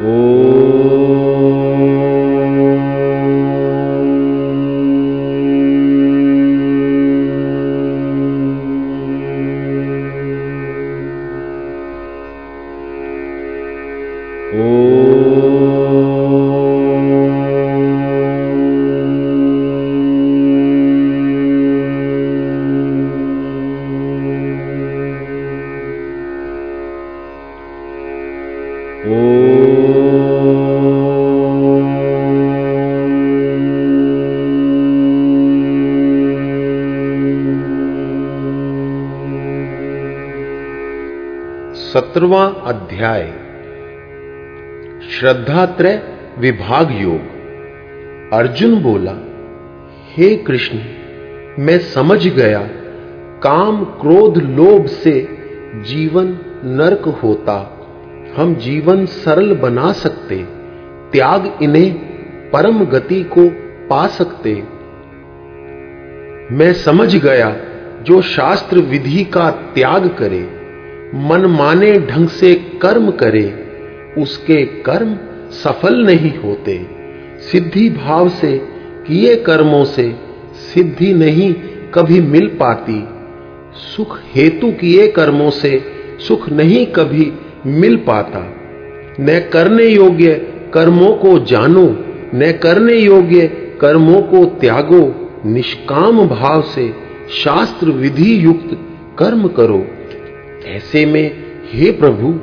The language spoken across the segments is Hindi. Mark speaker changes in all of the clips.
Speaker 1: Oh. सत्रवा अध्याय। श्रद्धात्रय विभाग योग। अर्जुन बोला, हे कृष्ण, मैं समझ गया, काम क्रोध लोभ से जीवन नरक होता हम जीवन सरल बना सकते, त्याग इन्हें परम गति को पा सकते। मैं समझ गया जो शास्त्र विधि का त्याग करे, मन माने ढंग से कर्म करे, उसके कर्म सफल नहीं होते। सिद्धि भाव से किए कर्मों से सिद्धि नहीं कभी मिल पाती। सुख हेतु किए कर्मों से सुख नहीं कभी मिल पाता। न करने योग्य कर्मों को जानो, न करने योग्य कर्मों को त्यागो। निष्काम भाव से शास्त्र विधि युक्त कर्म करो। ऐसे में हे प्रभु,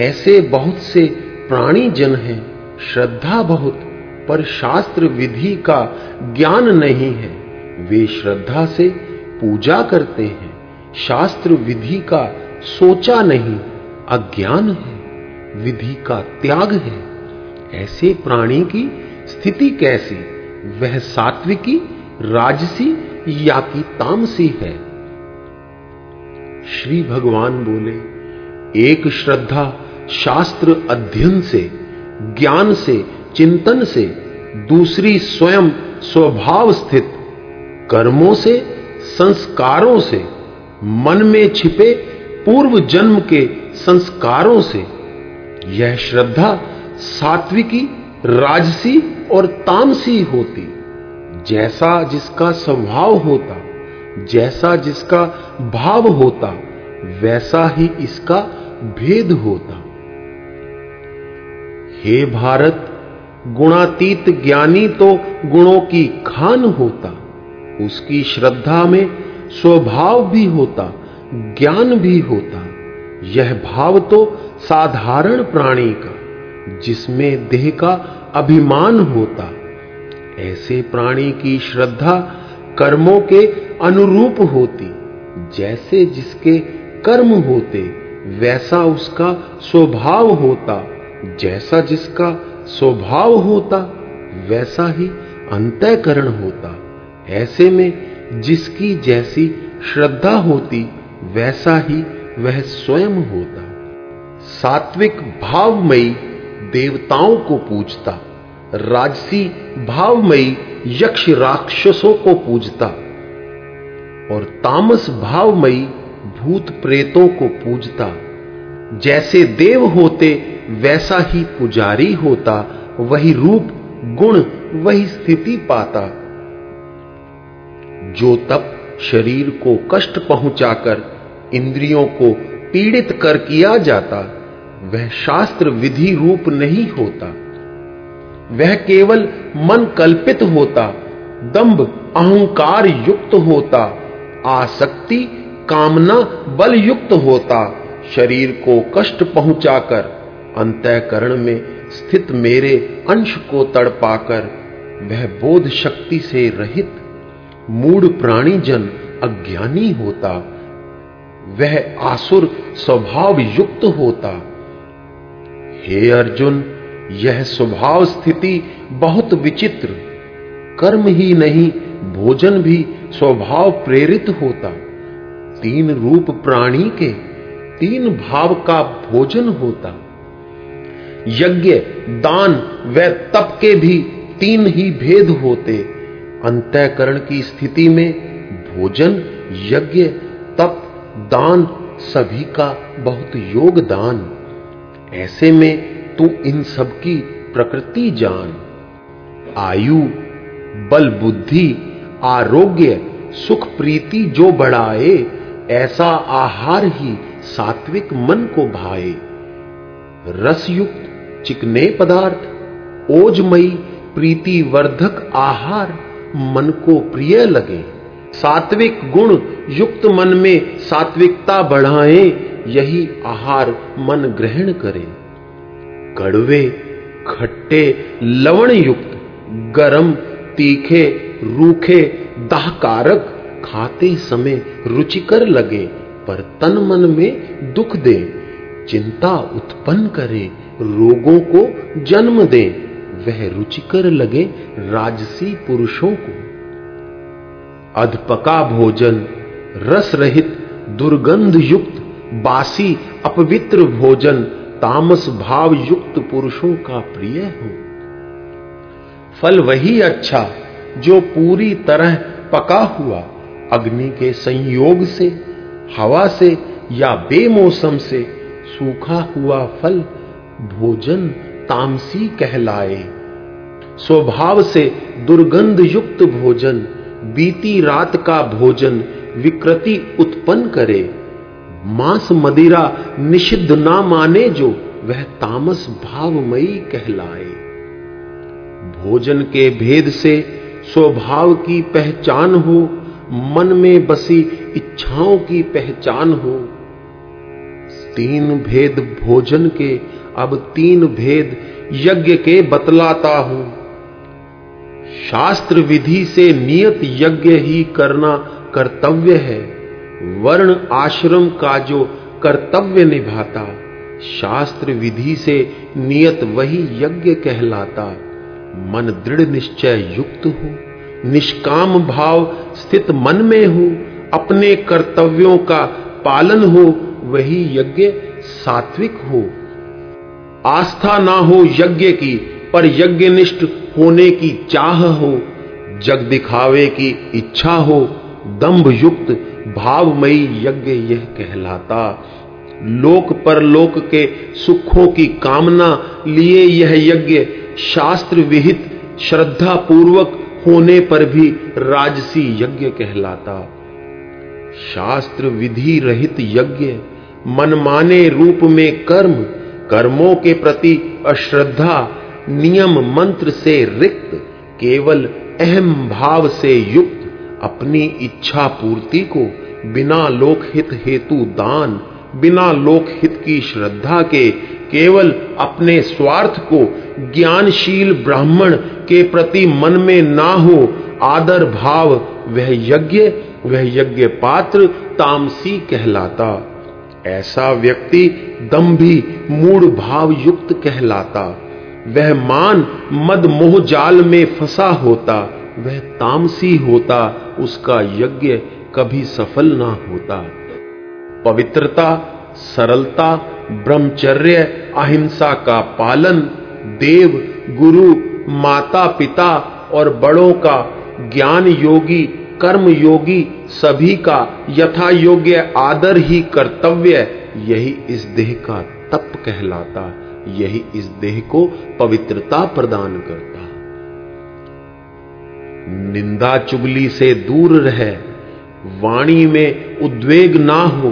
Speaker 1: ऐसे बहुत से प्राणी जन हैं। श्रद्धा बहुत, पर शास्त्र विधि का ज्ञान नहीं है। वे श्रद्धा से पूजा करते हैं। शास्त्र विधि का सोचा नहीं। अज्ञान है, विधि का त्याग है। ऐसे प्राणी की स्थिति कैसी? वह सात्विकी, राजसी या की तामसी है? श्री भगवान बोले, एक श्रद्धा शास्त्र अध्ययन से, ज्ञान से, चिंतन से, दूसरी स्वयं स्वभाव स्थित, कर्मों से, संस्कारों से, मन में छिपे पूर्व जन्म के संस्कारों से यह श्रद्धा सात्विकी, राजसी और तामसी होती। जैसा जिसका स्वभाव होता, जैसा जिसका भाव होता, वैसा ही इसका भेद होता। हे भारत, गुणातीत ज्ञानी तो गुणों की खान होता। उसकी श्रद्धा में स्वभाव भी होता, ज्ञान भी होता। यह भाव तो साधारण प्राणी का, जिसमें देह का अभिमान होता। ऐसे प्राणी की श्रद्धा कर्मों के अनुरूप होती, जैसे जिसके कर्म होते, वैसा उसका स्वभाव होता। जैसा जिसका स्वभाव होता, वैसा ही अंतःकरण होता। ऐसे में जिसकी जैसी श्रद्धा होती, वैसा ही वह स्वयं होता, सात्विक भावमयी देवताओं को पूजता, राजसी भावमयी यक्ष राक्षसों को पूजता, और तामस भावमयी भूत प्रेतों को पूजता। जैसे देव होते, वैसा ही पुजारी होता, वही रूप, गुण, वही स्थिति पाता। जो तप शरीर को कष्ट पहुंचाकर इंद्रियों को पीड़ित कर किया जाता, वह शास्त्र विधि रूप नहीं होता। वह केवल मन कल्पित होता, दंभ अहंकार युक्त होता, आसक्ति, कामना बल युक्त होता, शरीर को कष्ट पहुंचाकर, अंतःकरण में स्थित मेरे अंश को तड़पाकर, वह बोध शक्ति से रहित मूड प्राणी जन अज्ञानी होता। वह आसुर स्वभाव युक्त होता। हे अर्जुन, यह स्वभाव स्थिति बहुत विचित्र। कर्म ही नहीं, भोजन भी स्वभाव प्रेरित होता। तीन रूप प्राणी के तीन भाव का भोजन होता। यज्ञ, दान व तप के भी तीन ही भेद होते। अंतःकरण की स्थिति में भोजन, यज्ञ दान सभी का बहुत योगदान। ऐसे में तू इन सब की प्रकृति जान। आयु, बल बुद्धि, आरोग्य, सुख प्रीति जो बढ़ाए, ऐसा आहार ही सात्विक मन को भाए। रसयुक्त चिकने पदार्थ, ओजमयी प्रीति वर्धक आहार मन को प्रिय लगे। सात्विक गुण युक्त मन में सात्विकता बढ़ाए, यही आहार मन ग्रहण करे। कड़वे, खट्टे लवण युक्त गरम, तीखे, रूखे, दाहकारक खाते समय रुचिकर लगे, पर तन मन में दुख दे। चिंता उत्पन्न करे, रोगों को जन्म दे। वह रुचिकर लगे राजसी पुरुषों को। अधपका भोजन रस रहित दुर्गंध युक्त बासी, अपवित्र भोजन, तामस भाव युक्त पुरुषों का प्रिय हो। फल वही अच्छा जो पूरी तरह पका हुआ, अग्नि के संयोग से, हवा से या बेमौसम से सूखा हुआ फल भोजन तामसी कहलाए। स्वभाव से दुर्गंध युक्त भोजन बीती रात का भोजन विकृति उत्पन्न करे। मांस मदिरा निषिद्ध ना माने जो वह तामस भावमयी कहलाए। भोजन के भेद से स्वभाव की पहचान हो, मन में बसी इच्छाओं की पहचान हो। तीन भेद भोजन के, अब तीन भेद यज्ञ के बतलाता हूँ। शास्त्र विधि से नियत यज्ञ ही करना कर्तव्य है। वर्ण आश्रम का जो कर्तव्य निभाता शास्त्र विधि से नियत वही यज्ञ कहलाता। मन दृढ़ निश्चय युक्त हो, निष्काम भाव स्थित मन में हो, अपने कर्तव्यों का पालन हो, वही यज्ञ सात्विक हो। आस्था ना हो यज्ञ की, पर यज्ञनिष्ठ होने की चाह हो, जग दिखावे की इच्छा हो दंभ युक्त भावमयी यज्ञ यह कहलाता। लोक पर लोक के सुखों की कामना लिए यह यज्ञ शास्त्र विहित श्रद्धा पूर्वक होने पर भी राजसी यज्ञ कहलाता। शास्त्र विधि रहित यज्ञ, मनमाने रूप में कर्म, कर्मों के प्रति अश्रद्धा नियम मंत्र से रिक्त, केवल अहम भाव से युक्त, अपनी इच्छा पूर्ति को बिना लोकहित हेतु दान, बिना लोकहित की श्रद्धा के, केवल अपने स्वार्थ को ज्ञानशील ब्राह्मण के प्रति मन में ना हो, आदर भाव, वह यज्ञ वह यज्ञ पात्र तामसी कहलाता। ऐसा व्यक्ति दम्भी मूड भाव युक्त कहलाता। वह मान मद मोह जाल में फंसा होता, वह तामसी होता, उसका यज्ञ कभी सफल ना होता। पवित्रता, सरलता, ब्रह्मचर्य, अहिंसा का पालन, देव, गुरु माता पिता और बड़ों का, ज्ञान योगी, कर्म योगी, सभी का यथा योग्य आदर ही कर्तव्य, यही इस देह का तप कहलाता। यही इस देह को पवित्रता प्रदान करता निंदा चुगली से दूर रहे, वाणी में उद्वेग ना हो,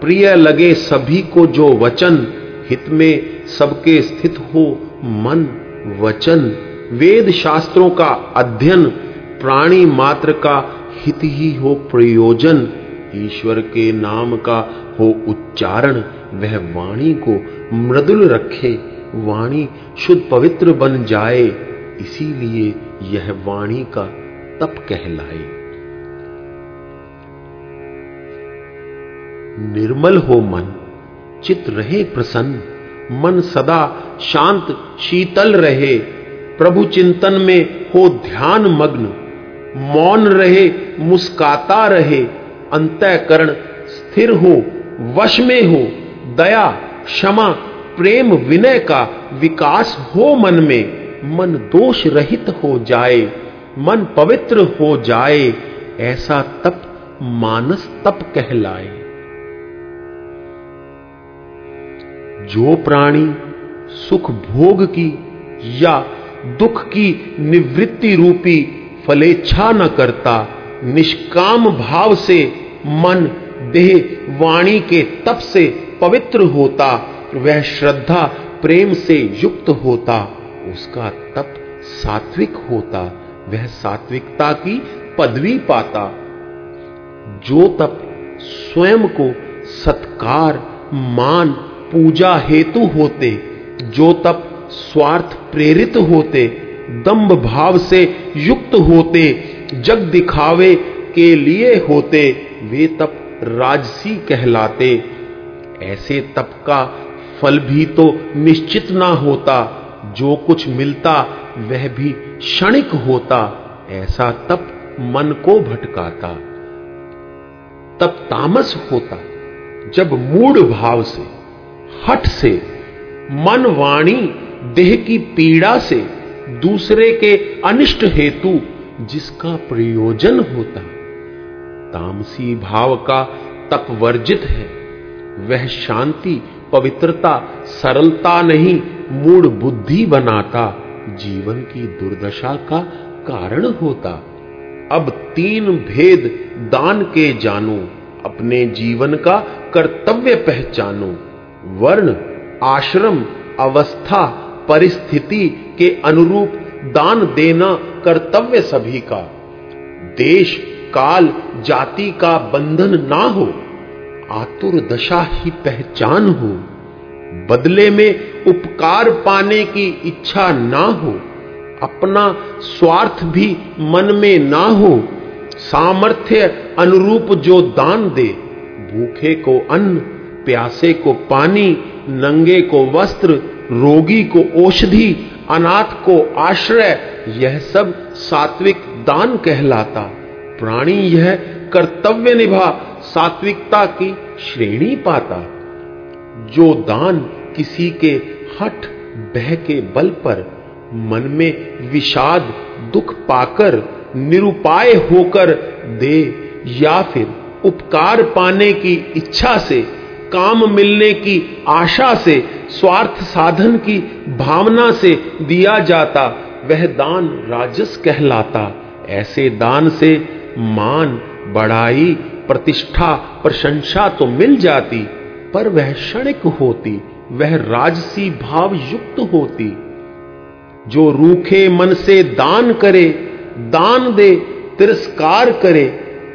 Speaker 1: प्रिय लगे सभी को जो वचन, हित में सबके स्थित हो मन, वचन। वेद शास्त्रों का अध्ययन, प्राणी मात्र का हित ही हो प्रयोजन। ईश्वर के नाम का हो उच्चारण, वह वाणी को मृदुल रखे, वाणी शुद्ध पवित्र बन जाए, इसीलिए यह वाणी का तप कहलाए। निर्मल हो मन, चित रहे प्रसन्न, मन सदा शांत, शीतल रहे। प्रभु चिंतन में हो ध्यान मग्न, मौन रहे, मुस्काता रहे। अंतःकरण स्थिर हो, वश में हो, दया क्षमा, प्रेम, विनय का विकास हो मन में, मन दोष रहित हो जाए, मन पवित्र हो जाए, ऐसा तप मानस तप कहलाए। जो प्राणी सुख भोग की या दुख की निवृत्ति रूपी फलेच्छा न करता, निष्काम भाव से मन देह वाणी के तप से पवित्र होता, वह श्रद्धा प्रेम से युक्त होता, उसका तप सात्विक होता, वह सात्विकता की पदवी पाता। जो तप स्वयं को सत्कार, मान, पूजा हेतु होते, जो तप स्वार्थ प्रेरित होते, दम्भ भाव से युक्त होते, जग दिखावे के लिए होते, वे तप राजसी कहलाते। ऐसे तप का फल भी तो निश्चित ना होता, जो कुछ मिलता वह भी क्षणिक होता, ऐसा तप मन को भटकाता। तब तामस होता, जब मूड भाव से हट से, मन वाणी देह की पीड़ा से, दूसरे के अनिष्ट हेतु जिसका प्रयोजन होता। तामसी भाव का तप वर्जित है। वह शांति, पवित्रता, सरलता नहीं मूड बुद्धि बनाता, जीवन की दुर्दशा का कारण होता। अब तीन भेद दान के जानो, अपने जीवन का कर्तव्य पहचानो। वर्ण, आश्रम, अवस्था, परिस्थिति के अनुरूप दान देना कर्तव्य सभी का। देश, काल, जाति का बंधन ना हो आतुर दशा ही पहचान हो। बदले में उपकार पाने की इच्छा ना हो। अपना स्वार्थ भी मन में ना हो। सामर्थ्य अनुरूप जो दान दे, भूखे को अन्न, प्यासे को पानी, नंगे को वस्त्र, रोगी को औषधि, अनाथ को आश्रय, यह सब सात्विक दान कहलाता। प्राणी यह कर्तव्य निभा सात्विकता की श्रेणी पाता। जो दान किसी के हठ बह के बल पर मन में विषाद दुख पाकर निरुपाय होकर दे या फिर उपकार पाने की इच्छा से, काम मिलने की आशा से, स्वार्थ साधन की भावना से दिया जाता, वह दान राजस कहलाता। ऐसे दान से मान, बड़ाई प्रतिष्ठा प्रशंसा तो मिल जाती, पर वह क्षणिक होती, वह राजसी भाव युक्त होती। जो रूखे मन से दान करे, दान दे, तिरस्कार करे,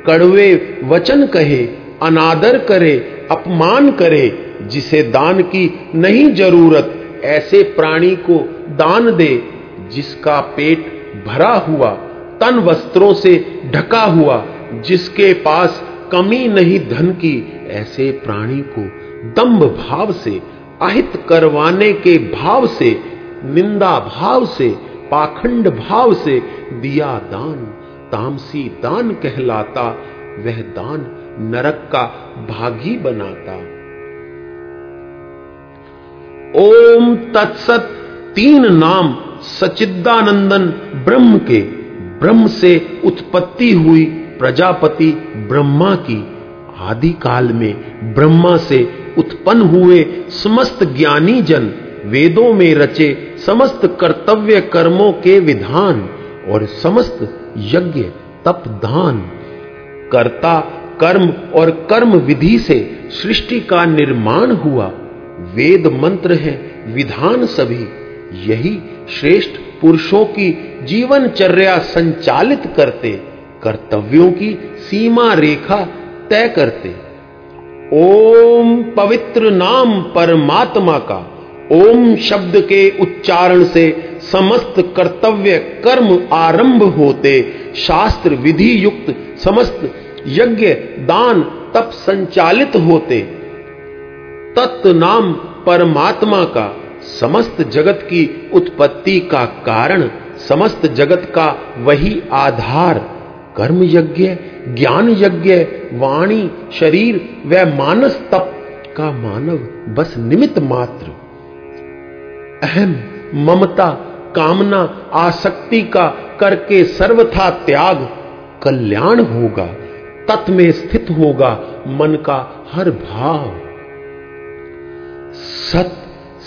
Speaker 1: कड़वे वचन कहे, अनादर करे, अपमान करे, जिसे दान की नहीं ज़रूरत, ऐसे प्राणी को दान दे, जिसका पेट भरा हुआ, तन वस्त्रों से ढका हुआ, जिसके पास कमी नहीं धन की, ऐसे प्राणी को दम्भ भाव से, अहित करवाने के भाव से, निंदा भाव से, पाखंड भाव से दिया दान, तामसी दान कहलाता, वह दान नरक का भागी बनाता। ओम तत्सत तीन नाम सचिदानंदन ब्रह्म के, ब्रह्म से उत्पत्ति हुई प्रजापति ब्रह्मा की आदि काल में ब्रह्मा से उत्पन्न हुए समस्त ज्ञानी जन वेदों में रचे समस्त कर्तव्य कर्मों के विधान और समस्त यज्ञ, तप, दान, कर्ता, कर्म और कर्म विधि से सृष्टि का निर्माण हुआ। वेद मंत्र है, विधान सभी। यही श्रेष्ठ पुरुषों की जीवनचर्या संचालित करते कर्तव्यों की सीमा रेखा तय करते। ओम पवित्र नाम परमात्मा का, ओम शब्द के उच्चारण से समस्त कर्तव्य कर्म आरंभ होते। शास्त्र विधि युक्त समस्त यज्ञ दान तप संचालित होते। तत्व नाम परमात्मा का, समस्त जगत की उत्पत्ति का कारण, समस्त जगत का वही आधार। कर्म यज्ञ, ज्ञान यज्ञ, वाणी, शरीर व मानस तप का मानव बस निमित्त मात्र। अहम ममता, कामना, आसक्ति का करके सर्वथा त्याग कल्याण होगा, तत् में स्थित होगा मन का हर भाव। सत,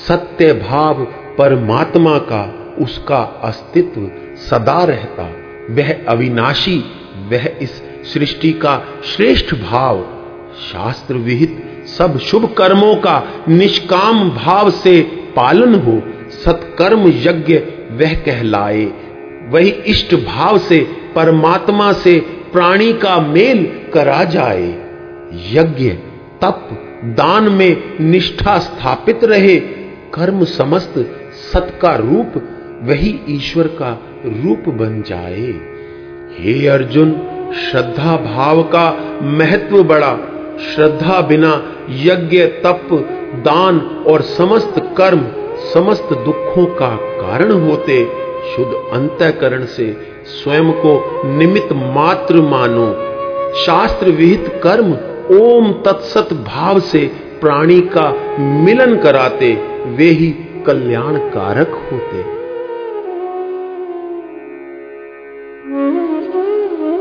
Speaker 1: सत्य भाव परमात्मा का, उसका अस्तित्व सदा रहता, वह अविनाशी वह इस सृष्टि का श्रेष्ठ भाव शास्त्र विहित सब शुभ कर्मों का निष्काम भाव से पालन हो, सत्कर्म यज्ञ वह कहलाए। वही इष्ट भाव से परमात्मा से प्राणी का मेल करा जाए। यज्ञ, तप, दान में निष्ठा स्थापित रहे, कर्म समस्त सत का रूप, वही ईश्वर का रूप बन जाए। हे अर्जुन, श्रद्धा भाव का महत्व बड़ा। श्रद्धा बिना यज्ञ, तप, दान और समस्त कर्म, समस्त दुखों का कारण होते। शुद्ध अंतकरण से स्वयं को निमित मात्र मानो। शास्त्र विहित कर्म ओम तत्सत भाव से प्राणी का मिलन कराते। वे ही कल्याण कारक होते।
Speaker 2: तत्सत्